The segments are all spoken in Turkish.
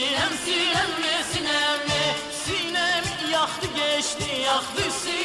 Sinem sinem mi sinem mi Sinem yaktı geçti yaktı sinem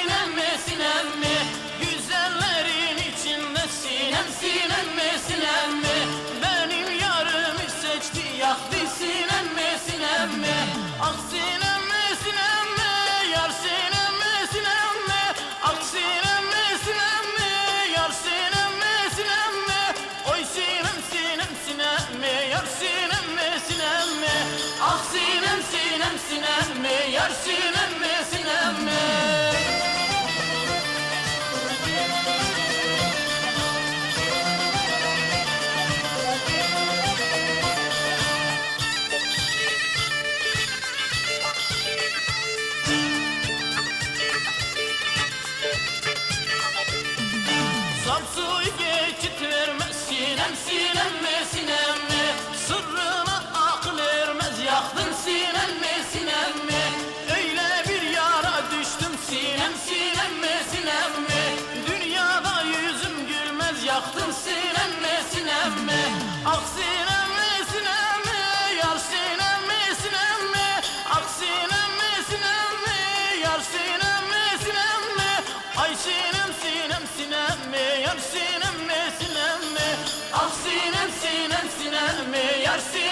Samsu'yu geçit vermez sinem sinem yaktın sinem Öyle bir yara düştüm sinem Dünyada yüzüm gülmez yaktın Darcy.